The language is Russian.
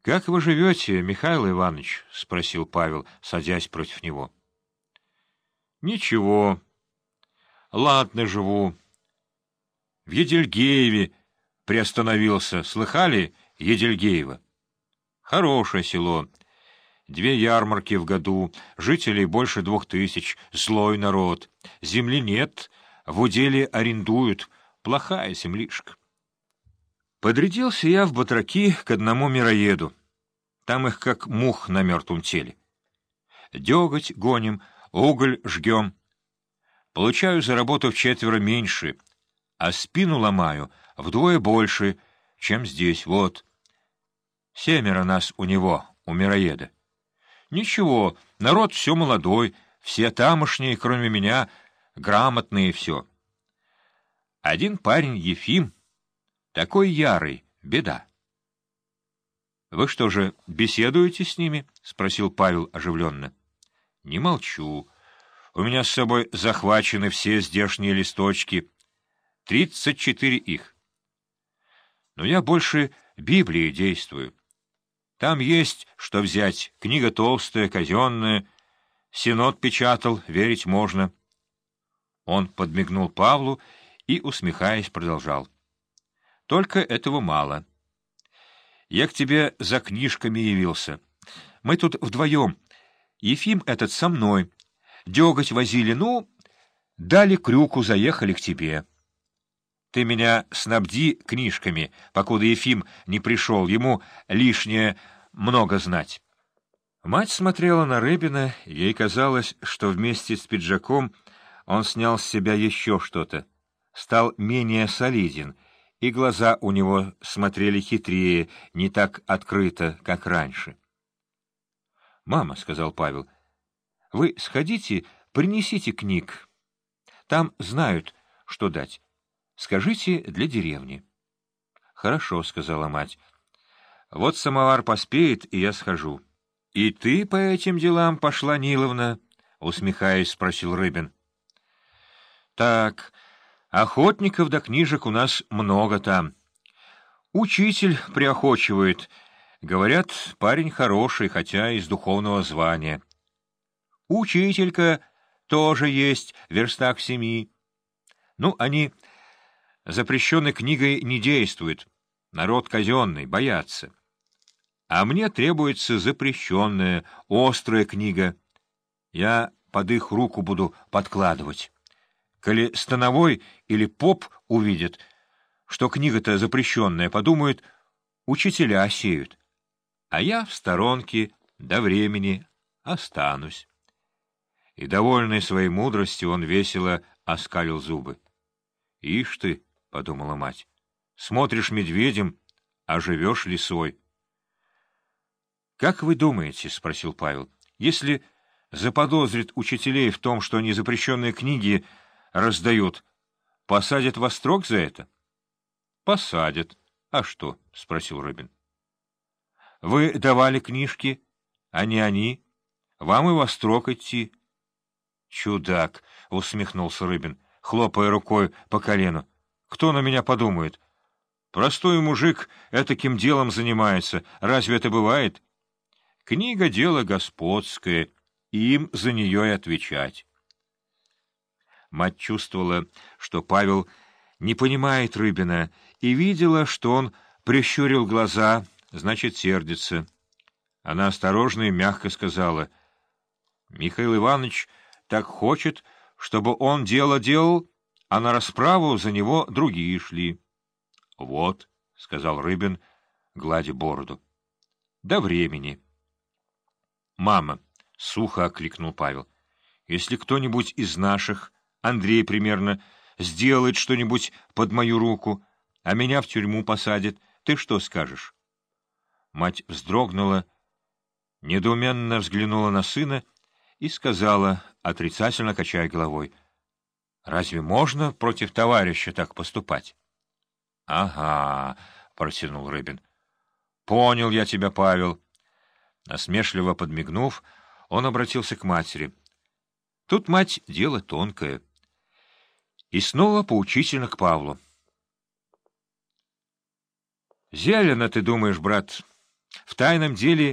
— Как вы живете, Михаил Иванович? — спросил Павел, садясь против него. — Ничего. Ладно, живу. В Едельгееве приостановился. Слыхали Едельгеева? Хорошее село. Две ярмарки в году, жителей больше двух тысяч, злой народ. Земли нет, в уделе арендуют. Плохая землишка. Подрядился я в батраки к одному мироеду. Там их как мух на мертвом теле. Деготь гоним, уголь жгем. Получаю за работу в четверо меньше, а спину ломаю вдвое больше, чем здесь, вот. Семеро нас у него, у мироеда. Ничего, народ все молодой, все тамошние, кроме меня, грамотные все. Один парень, Ефим, такой ярый, беда. — Вы что же, беседуете с ними? — спросил Павел оживленно. — Не молчу. У меня с собой захвачены все здешние листочки. Тридцать четыре их. Но я больше Библии действую. Там есть что взять. Книга толстая, казенная. Синод печатал, верить можно. Он подмигнул Павлу и, усмехаясь, продолжал. Только этого мало. Я к тебе за книжками явился. Мы тут вдвоем. Ефим этот со мной. Деготь возили, ну, дали крюку, заехали к тебе. Ты меня снабди книжками, покуда Ефим не пришел, ему лишнее много знать. Мать смотрела на Рыбина, ей казалось, что вместе с пиджаком он снял с себя еще что-то, стал менее солиден — и глаза у него смотрели хитрее, не так открыто, как раньше. — Мама, — сказал Павел, — вы сходите, принесите книг. Там знают, что дать. Скажите для деревни. — Хорошо, — сказала мать. — Вот самовар поспеет, и я схожу. — И ты по этим делам пошла, Ниловна? — усмехаясь, спросил Рыбин. — Так... Охотников до книжек у нас много там. Учитель приохочивает. Говорят, парень хороший, хотя из духовного звания. Учителька тоже есть, верстак семи. Ну, они запрещенной книгой не действуют. Народ казенный, боятся. А мне требуется запрещенная, острая книга. Я под их руку буду подкладывать. Коли становой или поп увидят, что книга-то запрещенная, подумают, учителя сеют. А я в сторонке до времени останусь. И, довольный своей мудростью, он весело оскалил зубы. — Ишь ты, — подумала мать, — смотришь медведем, а живешь лисой. — Как вы думаете, — спросил Павел, — если заподозрит учителей в том, что они запрещенные книги раздают, посадят во строк за это? — Посадят. — А что? — спросил Рыбин. — Вы давали книжки, а не они. Вам и во строк идти. — Чудак! — усмехнулся Рыбин, хлопая рукой по колену. — Кто на меня подумает? Простой мужик этаким делом занимается. Разве это бывает? Книга — дело господское, им за нее и отвечать. Мать чувствовала, что Павел не понимает Рыбина, и видела, что он прищурил глаза, значит, сердится. Она осторожно и мягко сказала, «Михаил Иванович так хочет, чтобы он дело делал, а на расправу за него другие шли». «Вот», — сказал Рыбин, гладя бороду, — «до времени». «Мама», — сухо окликнул Павел, — «если кто-нибудь из наших...» Андрей примерно сделает что-нибудь под мою руку, а меня в тюрьму посадит. Ты что скажешь? Мать вздрогнула, недоуменно взглянула на сына и сказала, отрицательно качая головой, «Разве можно против товарища так поступать?» «Ага», — протянул Рыбин. «Понял я тебя, Павел». Насмешливо подмигнув, он обратился к матери. «Тут, мать, дело тонкое». И снова поучительно к Павлу. «Зелено, ты думаешь, брат, В тайном деле